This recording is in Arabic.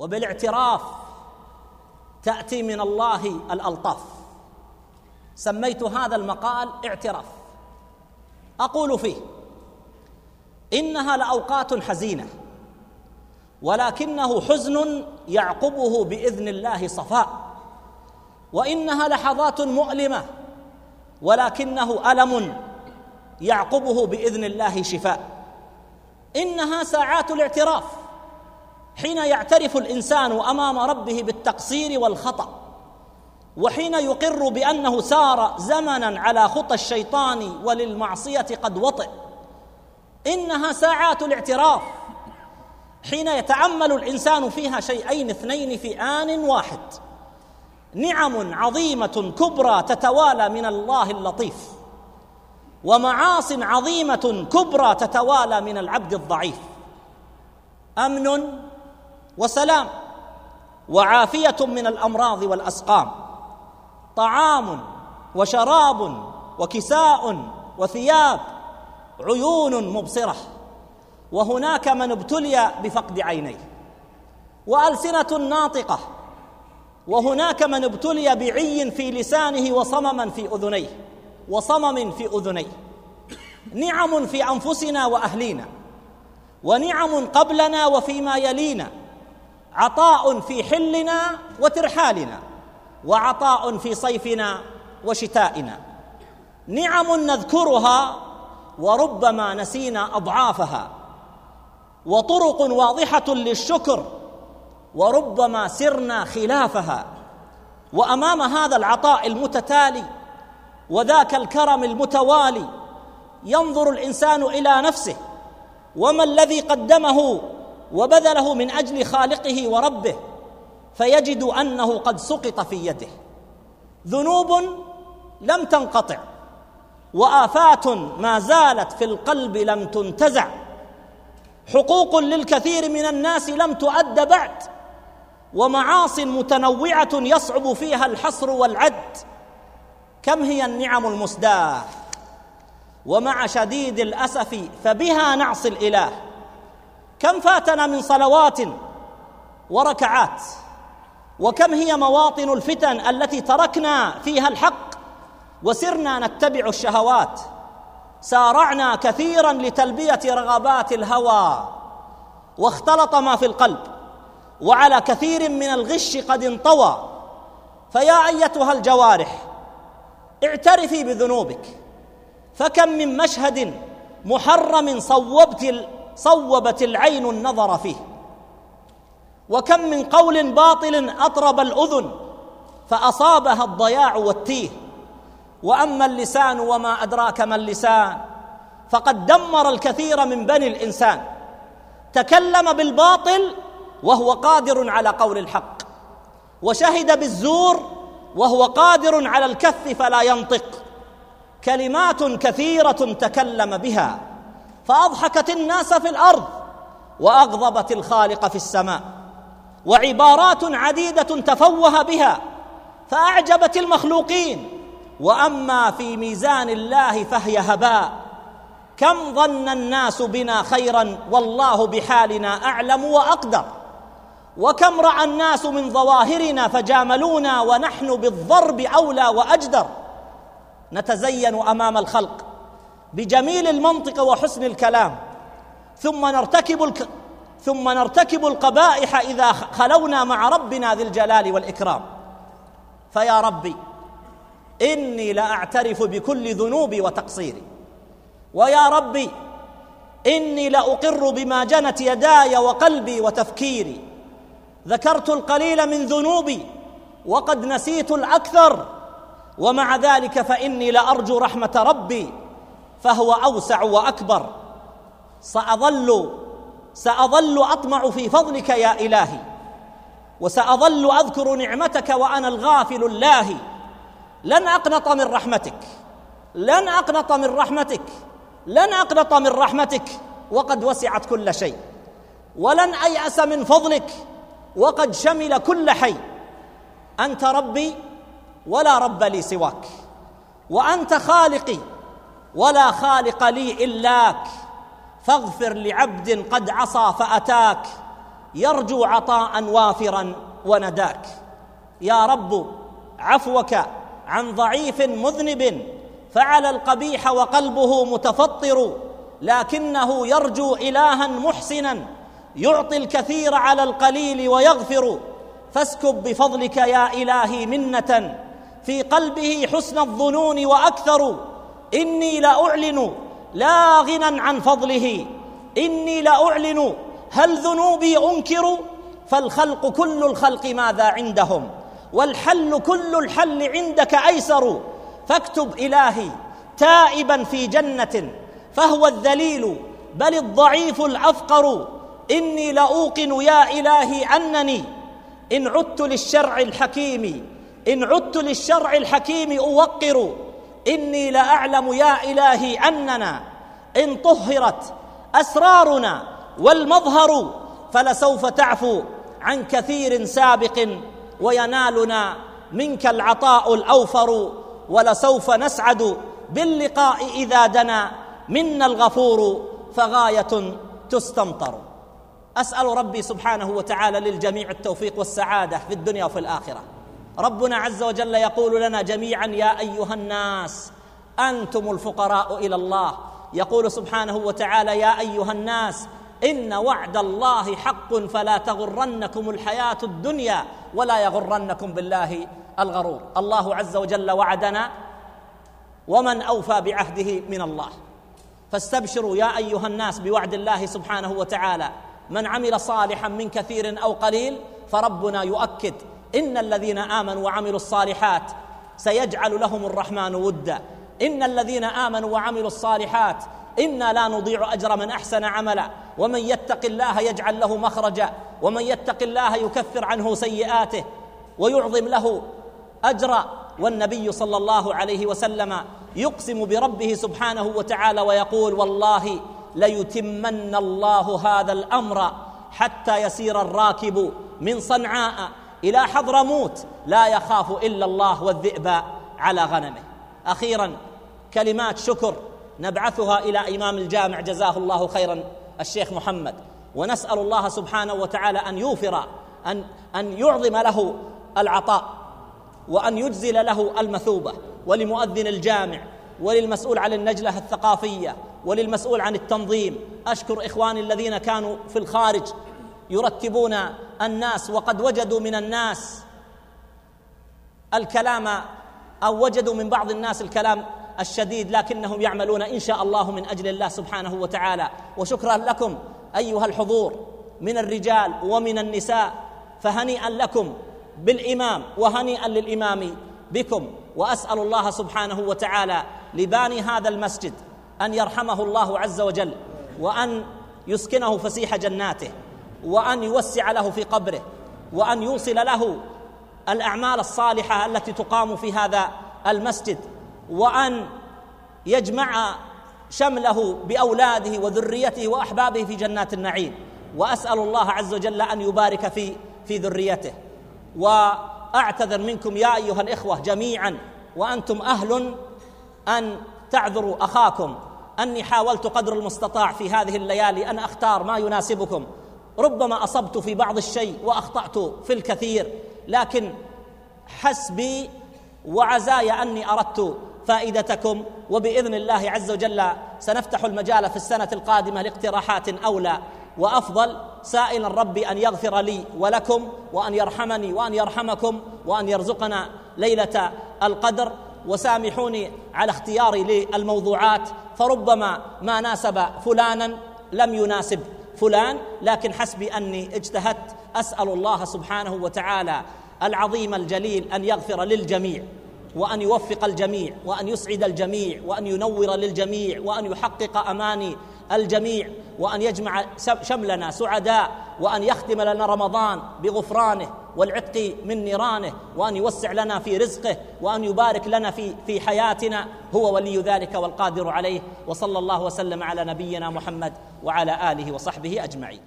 وبالاعتراف تأتي من الله الألطاف. سميت هذا المقال اعتراف. أقول فيه إنها لأوقات حزينة ولكنه حزن يعقبه بإذن الله صفاء وإنها لحظات مؤلمة ولكنه ألم يعقبه بإذن الله شفاء. إنها ساعات الاعتراف. حين يعترف الإنسان أمام ربه بالتقصير والخطأ وحين يقر بأنه سار زمنا على خطى الشيطان وللمعصية قد وطئ إنها ساعات الاعتراف حين يتامل الإنسان فيها شيئين اثنين في آن واحد. نعم عظيمة كبرى تتوالى من الله اللطيف ومعاص عظيمة كبرى تتوالى من العبد الضعيف. أمن وسلام وعافية من الأمراض والأسقام. طعام وشراب وكساء وثياب عيون مبصرة. وهناك من ابتلي بفقد عينيه. وألسنة ناطقة. وهناك من ابتلي بعي في لسانه وصمما في أذنيه. وصمم في أذنيه. نعم في أنفسنا وأهلينا. ونعم قبلنا وفيما يلينا. عطاء في حلنا وترحالنا وعطاء في صيفنا وشتائنا. نعم نذكرها وربما نسينا أضعافها. وطرق واضحة للشكر وربما سرنا خلافها. وأمام هذا العطاء المتتالي وذاك الكرم المتوالي ينظر الإنسان إلى نفسه وما الذي قدمه وبذله من أجل خالقه وربه فيجد أنه قد سقط في يده. ذنوب لم تنقطع وآفات ما زالت في القلب لم تنتزع. حقوق للكثير من الناس لم تؤد بعد ومعاص متنوعة يصعب فيها الحصر والعد. كم هي النعم المسداة؟ ومع شديد الأسف فبها نعصي الإله. كم فاتنا من صلوات وركعات وكم هي مواطن الفتن التي تركنا فيها الحق وسرنا نتبع الشهوات سارعنا كثيرا لتلبية رغبات الهوى واختلط ما في القلب وعلى كثير من الغش قد انطوى فيا أيتها الجوارح اعترفي بذنوبك فكم من مشهد محرم صوبت صوبت العين النظر فيه. وكم من قول باطل أطرب الأذن فأصابها الضياع والتيه. وأما اللسان وما أدراك ما اللسان فقد دمر الكثير من بني الإنسان. تكلم بالباطل وهو قادر على قول الحق. وشهد بالزور وهو قادر على الكف فلا ينطق. كلمات كثيرة تكلم بها. فاضحكت الناس في الأرض وأغضبت الخالق في السماء وعبارات عديدة تفوه بها فأعجبت المخلوقين وأما في ميزان الله فهي هباء كم ظن الناس بنا خيرا والله بحالنا أعلم وأقدر وكم رأى الناس من ظواهرنا فجاملونا ونحن بالضرب أولى وأجدر نتزين أمام الخلق بجميل المنطق وحسن الكلام. ثم نرتكب الك... ثم نرتكب القبائح إذا خلونا مع ربنا ذي الجلال والإكرام. فيا ربي إني لاعترف بكل ذنوبي وتقصيري. ويا ربي إني لاقر بما جنت يداي وقلبي وتفكيري. ذكرت القليل من ذنوبي وقد نسيت الأكثر. ومع ذلك فإني لارجو رحمة ربي. فهو أوسع وأكبر. سأظل سأظل أطمع في فضلك يا إلهي وسأظل أذكر نعمتك وأنا الغافل اللاهي لن أقنط من رحمتك لن أقنط من رحمتك لن أقنط من رحمتك وقد وسعت كل شيء. ولن أيأس من فضلك وقد شمل كل حي. أنت ربي ولا رب لي سواك. وأنت خالقي ولا خالق لي إلاك. فاغفر لعبد قد عصى فأتاك. يرجو عطاء وافرا ونداك. يا رب عفوك عن ضعيف مذنب فعل القبيح وقلبه متفطر لكنه يرجو إلها محسنا. يعطي الكثير على القليل ويغفر. فاسكب بفضلك يا إلهي منة. في قلبه حسن الظنون وأكثر. إني لأعلن لا غنى عن فضله. إني لأعلن هل ذنوبي أنكر؟ فالخلق كل الخلق ماذا عندهم؟ والحل كل الحل عندك أيسر. فاكتب إلهي تائبا في جنة فهو الذليل بل الضعيف الأفقر. إني لأوقن يا إلهي أنني إن عدت للشرع الحكيم إن عدت للشرع الحكيم أوقر. إني لاعلم يا إلهي أننا إن طهرت أسرارنا والمظهر فلسوف تعفو عن كثير سابق وينالنا منك العطاء الأوفر ولسوف نسعد باللقاء إذا دنا منا الغفور فغاية تستمطر. أسأل ربي سبحانه وتعالى للجميع التوفيق والسعادة في الدنيا وفي الآخرة. ربنا عز وجل يقول لنا جميعا يا أيها الناس أنتم الفقراء إلى الله. يقول سبحانه وتعالى يا أيها الناس إن وعد الله حق فلا تغرنكم الحياة الدنيا ولا يغرنكم بالله الغرور. الله عز وجل وعدنا ومن أوفى بعهده من الله. فاستبشروا يا أيها الناس بوعد الله سبحانه وتعالى. من عمل صالحا من كثير أو قليل فربنا يؤكد إن الذين آمنوا وعملوا الصالحات سيجعل لهم الرحمن ودا. إن الذين آمنوا وعملوا الصالحات إنا لا نضيع أجر من أحسن عملا. ومن يتق الله يجعل له مخرجا. ومن يتق الله يكفر عنه سيئاته ويعظم له أجرا. والنبي صلى الله عليه وسلم يقسم بربه سبحانه وتعالى ويقول والله ليتمن الله هذا الأمر حتى يسير الراكب من صنعاء. إلى حضرموت لا يخاف إلا الله والذئب على غنمه. أخيرا كلمات شكر نبعثها إلى إمام الجامع. جزاه الله خيرا. الشيخ محمد. ونسأل الله سبحانه وتعالى أن يوفر أن أن يعظم له العطاء وأن يجزل له المثوبة. ولمؤذن الجامع وللمسؤول عن النجلة الثقافية وللمسؤول عن التنظيم. أشكر إخواني الذين كانوا في الخارج يرتبون الناس وقد وجدوا من الناس الكلام أو وجدوا من بعض الناس الكلام الشديد لكنهم يعملون إن شاء الله من أجل الله سبحانه وتعالى. وشكرا لكم أيها الحضور من الرجال ومن النساء فهنيئا لكم بالإمام وهنيئا للإمام بكم. وأسأل الله سبحانه وتعالى لباني هذا المسجد أن يرحمه الله عز وجل وأن يسكنه فسيح جناته. وأن يوسع له في قبره وأن يوصل له الأعمال الصالحة التي تقام في هذا المسجد وأن يجمع شمله بأولاده وذريته وأحبابه في جنات النعيم. وأسأل الله عز وجل أن يبارك في في ذريته. وأعتذر منكم يا أيها الإخوة جميعا وأنتم أهل أن تعذروا أخاكم. أني حاولت قدر المستطاع في هذه الليالي أن أختار ما يناسبكم. ربما أصبت في بعض الشيء وأخطأت في الكثير لكن حسبي وعزاي أني أردت فائدتكم وبإذن الله عز وجل سنفتح المجال في السنة القادمة لاقتراحات أولى. وأفضل سائلا ربي أن يغفر لي ولكم وأن يرحمني وأن يرحمكم وأن يرزقنا ليلة القدر. وسامحوني على اختياري للموضوعات فربما ما ناسب فلانا لم يناسب. فلان لكن حسبي أني اجتهدت. أسأل الله سبحانه وتعالى العظيم الجليل أن يغفر للجميع وأن يوفق الجميع وأن يسعد الجميع وأن ينور للجميع وأن يحقق أماني. الجميع وأن يجمع شملنا سعداء وأن يختم لنا رمضان بغفرانه والعتق من نيرانه وأن يوسع لنا في رزقه وأن يبارك لنا في في حياتنا هو ولي ذلك والقادر عليه وصلى الله وسلم على نبينا محمد وعلى آله وصحبه أجمعين.